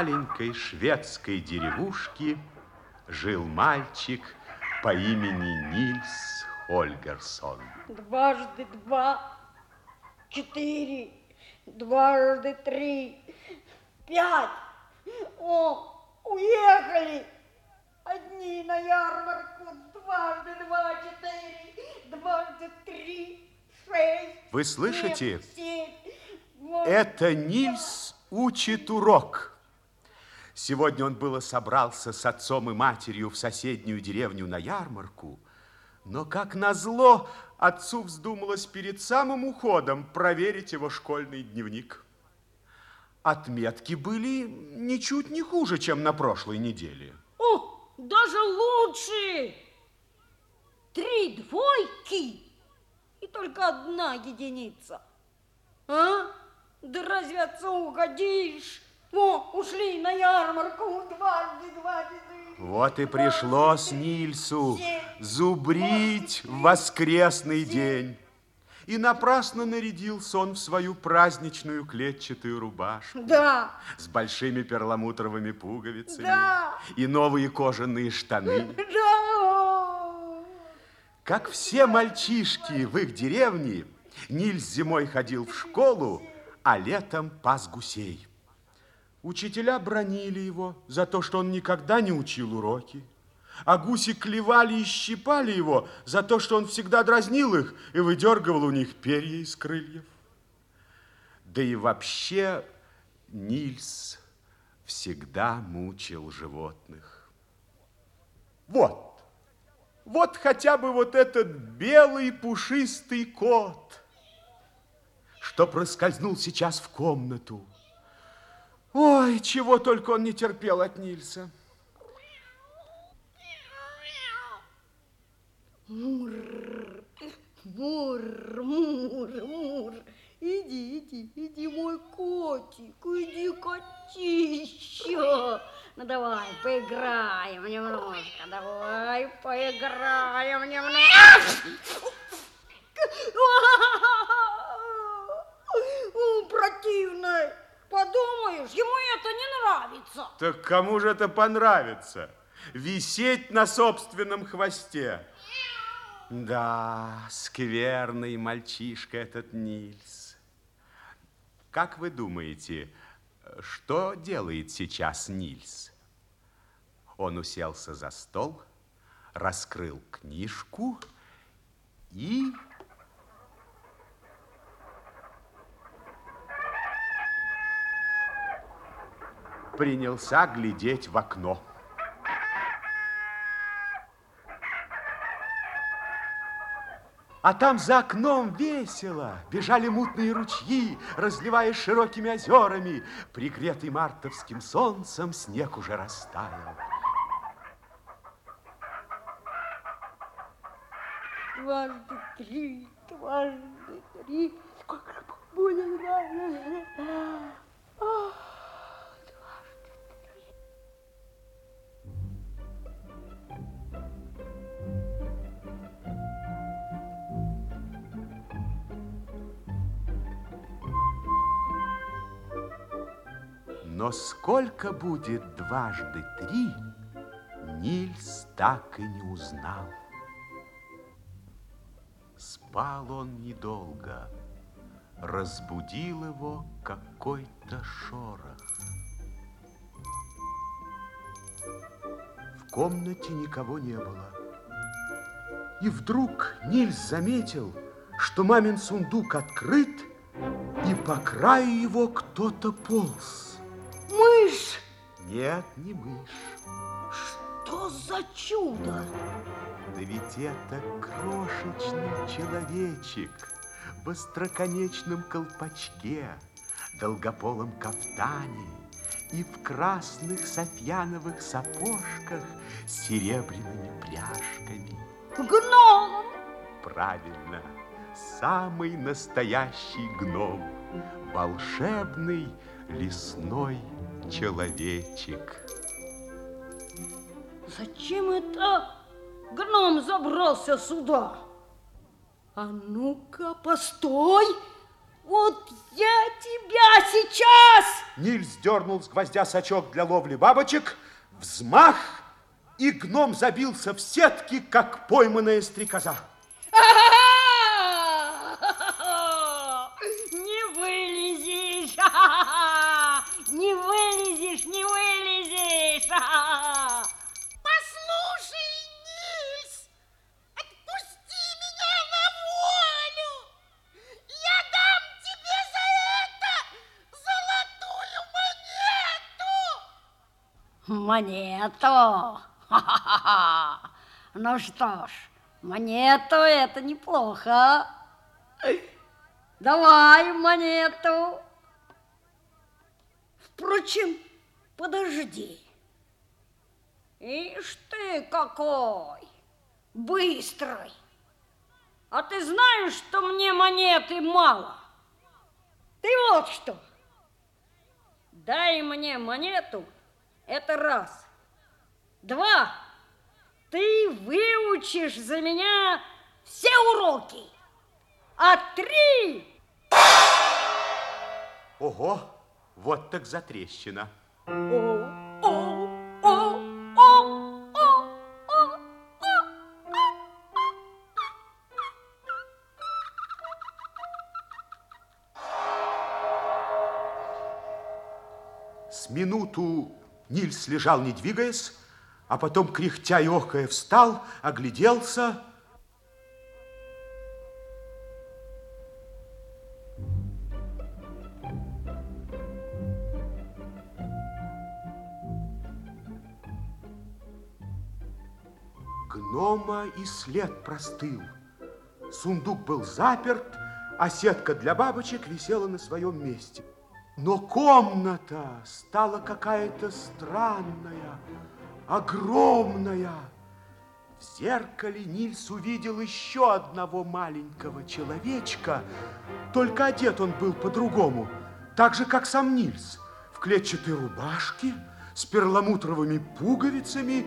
маленькой шведской деревушке жил мальчик по имени Нильс Ольгерсон. Дважды два, четыре, дважды три, пять. О, уехали! Одни на ярмарку, дважды два, четыре, дважды три, шесть. Вы слышите? Семь, семь, Это Нильс учит урок. Сегодня он было собрался с отцом и матерью в соседнюю деревню на ярмарку, но, как назло, отцу вздумалось перед самым уходом проверить его школьный дневник. Отметки были ничуть не хуже, чем на прошлой неделе. О, даже лучше. Три двойки и только одна единица. А? Да разве отцу угодишь? О, ушли на ярмарку дважды два. Вот и пришлось Нильсу зубрить в воскресный день. И напрасно нарядился он в свою праздничную клетчатую рубашку. Да. С большими перламутровыми пуговицами. Да. И новые кожаные штаны. Да. Как все мальчишки в их деревне, Нильс зимой ходил в школу, а летом пас гусей. Учителя бронили его за то, что он никогда не учил уроки. А гуси клевали и щипали его за то, что он всегда дразнил их и выдергивал у них перья из крыльев. Да и вообще Нильс всегда мучил животных. Вот, вот хотя бы вот этот белый пушистый кот, что проскользнул сейчас в комнату. Ой, чего только он не терпел от Нильса. Мур, мур, мур, мур. Иди, иди, иди, мой котик, иди, котища. Ну давай, поиграем немножко, давай, поиграем немножко. О, противно. Подумаешь, ему это не нравится. Так кому же это понравится? Висеть на собственном хвосте. Да, скверный мальчишка этот Нильс. Как вы думаете, что делает сейчас Нильс? Он уселся за стол, раскрыл книжку и... принялся глядеть в окно. А там за окном весело бежали мутные ручьи, разливаясь широкими озерами. Пригретый мартовским солнцем снег уже растаял. Дважды три, дважды три. Сколько будет? Ах. Но сколько будет дважды три, Нильс так и не узнал. Спал он недолго, разбудил его какой-то шорох. В комнате никого не было. И вдруг Нильс заметил, что мамин сундук открыт, и по краю его кто-то полз. Нет, не мышь. Что за чудо? Да ведь это крошечный человечек в остроконечном колпачке, долгополом кафтане и в красных софьяновых сапожках с серебряными пряжками. Гном! Правильно, самый настоящий гном, волшебный лесной человечек. Зачем это гном забрался сюда? А ну-ка, постой! Вот я тебя сейчас... Нильс дернул с гвоздя сачок для ловли бабочек, взмах, и гном забился в сетки, как пойманная стрекоза. Не монету. Ха-ха-ха. Ну что ж, монету это неплохо. Давай монету. Впрочем, подожди. Ишь ты какой быстрый. А ты знаешь, что мне монеты мало? Ты вот что. Дай мне монету, это раз. Два. Ты выучишь за меня все уроки. А три... Ого, вот так затрещина. О, о, о, о, о, о, о. С минуту Нильс лежал, не двигаясь, а потом, кряхтя и охая, встал, огляделся. Гнома и след простыл. Сундук был заперт, а сетка для бабочек висела на своем месте. Но комната стала какая-то странная, огромная. В зеркале Нильс увидел еще одного маленького человечка, только одет он был по-другому, так же, как сам Нильс, в клетчатой рубашке, с перламутровыми пуговицами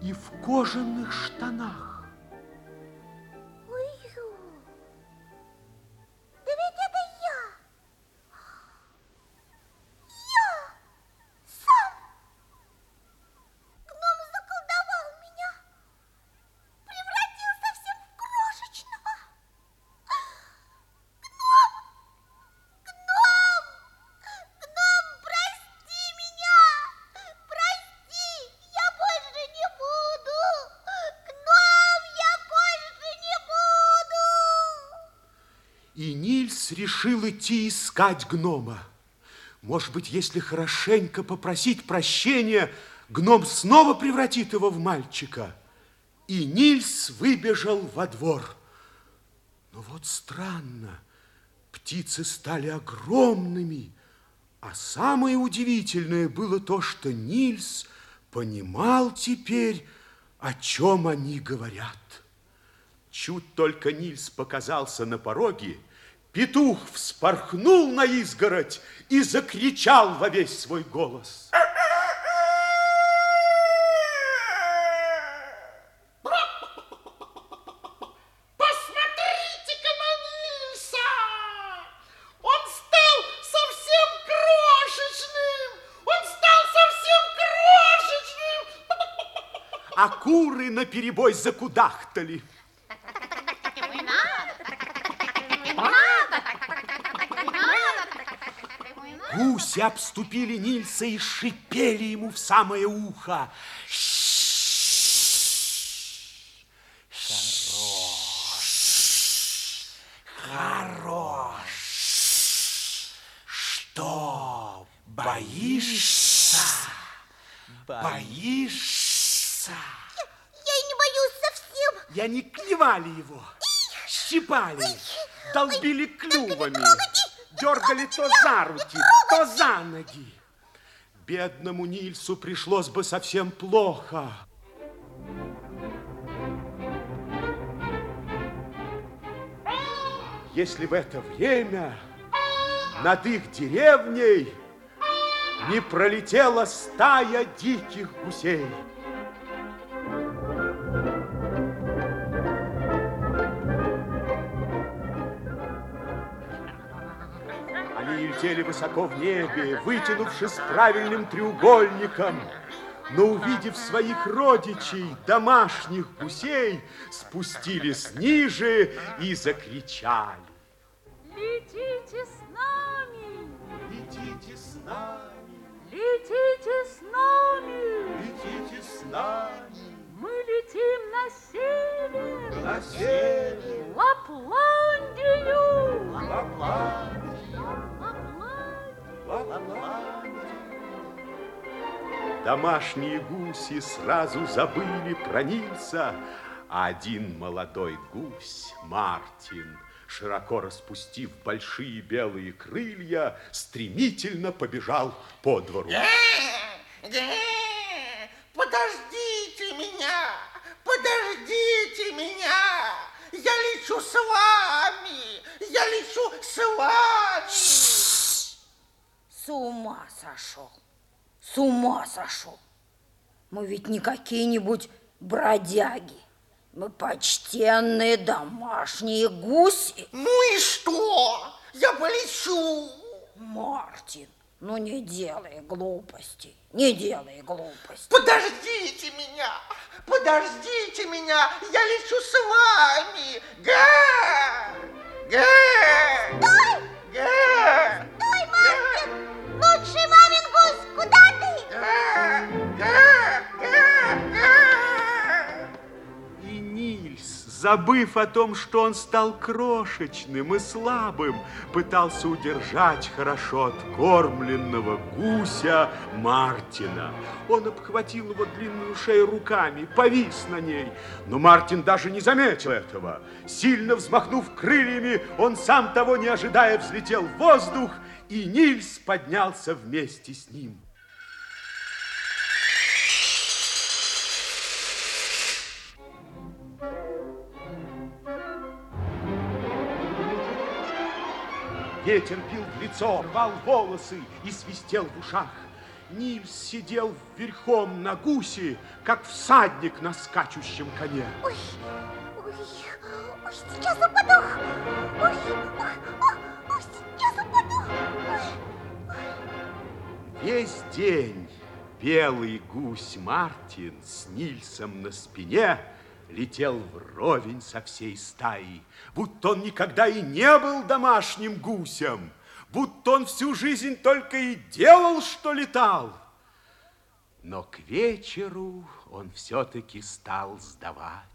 и в кожаных штанах. Решил идти искать гнома. Может быть, если хорошенько попросить прощения, гном снова превратит его в мальчика. И Нильс выбежал во двор. Но вот странно, птицы стали огромными, а самое удивительное было то, что Нильс понимал теперь, о чем они говорят. Чуть только Нильс показался на пороге, петух вспорхнул на изгородь и закричал во весь свой голос. Посмотрите-ка на Нильса! Он стал совсем крошечным! Он стал совсем крошечным! А куры наперебой закудахтали. Гуси обступили Нильса и шипели ему в самое ухо. Хорош. Что, боишься? Боишься? Я и не боюсь совсем! И они клевали его, щипали, долбили клювами, дергали то за руки, то за ноги. Бедному Нильсу пришлось бы совсем плохо. Если в это время над их деревней не пролетела стая диких гусей. Летели высоко в небе, вытянувшись правильным треугольником. Но увидев своих родичей, домашних гусей, спустились ниже и закричали. Летите с нами, Летите с нами, летите с нами. летите с нами Мы летим на север, на север, Лапландию. Лапландию. Домашние гуси сразу забыли про один молодой гусь, Мартин, широко распустив большие белые крылья, стремительно побежал по двору. Э, э, Подождите меня! Подождите меня! Я лечу с вами! Я лечу с вами! С ума сошел. С ума сошел. Мы ведь не какие-нибудь бродяги. Мы почтенные домашние гуси. Ну и что? Я полечу! Мартин, ну не делай глупостей. Не делай глупостей. Подождите меня! Подождите меня! Я лечу с вами! Га! Га! Стой! Га! Забыв о том, что он стал крошечным и слабым, пытался удержать хорошо откормленного гуся Мартина. Он обхватил его длинную шею руками, повис на ней, но Мартин даже не заметил этого. Сильно взмахнув крыльями, он сам того не ожидая взлетел в воздух, и Нильс поднялся вместе с ним. Ветер бил в лицо, рвал волосы и свистел в ушах. Нильс сидел верхом на гусе, как всадник на скачущем коне. Ой, ой, ой, сейчас упаду. Ой, ой, ой, ой, сейчас упаду. Ой. Весь день белый гусь Мартин с Нильсом на спине летел вровень со всей стаей, будто он никогда и не был домашним гусем, будто он всю жизнь только и делал, что летал. Но к вечеру он все-таки стал сдавать.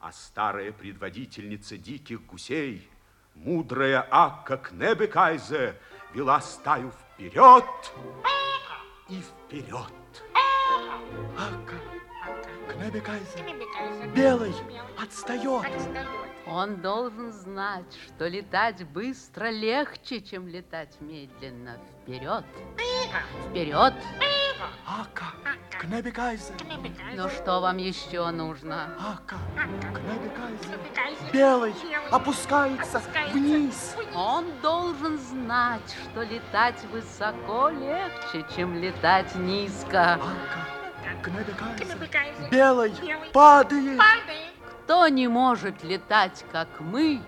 А старая предводительница диких гусей, мудрая Акка Кнебекайзе, вела стаю вперед и вперед. Ака, Кнебекайзер, белый, отстает. Он должен знать, что летать быстро легче, чем летать медленно. Вперед! Вперед! Ака, Кнебекайзер, Ну что вам еще нужно? Ака, Кнебекайзер, белый, опускается вниз. Он должен знать, что летать высоко легче, чем летать низко. Ака, Кнебекайзер, белый, падает. Кто не может летать, как мы,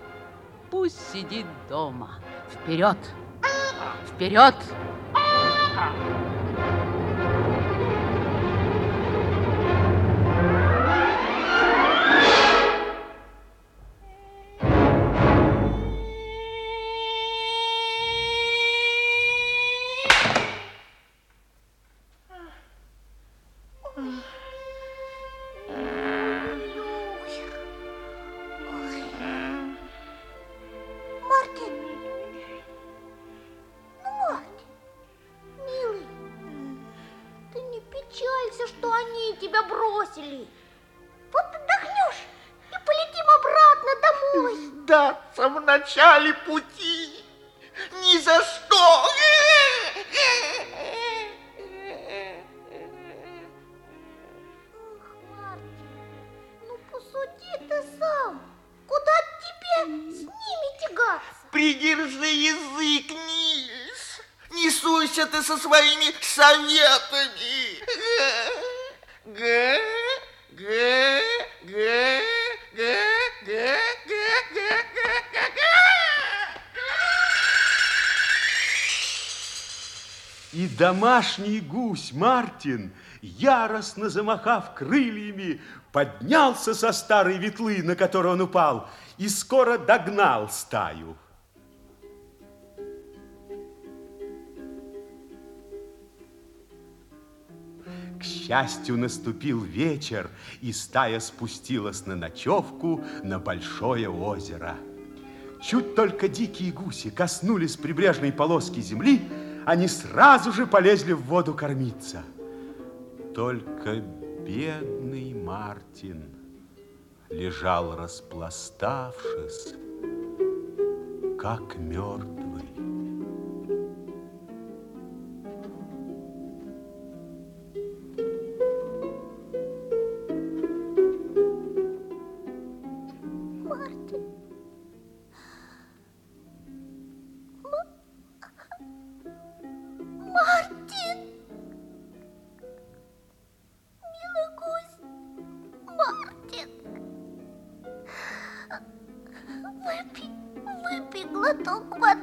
пусть сидит дома. Вперед! Вперед! Мартин. Они тебя бросили. Вот отдохнешь и полетим обратно домой. Сдаться в начале пути! Ни за что! Ах, Мартин, ну посуди ты сам. Куда тебе с ними тягаться? Придержи язык, Нильс! Не суйся ты со своими советами! г, г, г, г, г, г, г, г, г, И домашний гусь Мартин, яростно замахав крыльями, поднялся со старой ветлы, на которую он упал, и скоро догнал стаю. счастью, наступил вечер, и стая спустилась на ночевку на большое озеро. Чуть только дикие гуси коснулись прибрежной полоски земли, они сразу же полезли в воду кормиться. Только бедный Мартин лежал распластавшись, как мертвый. tô com a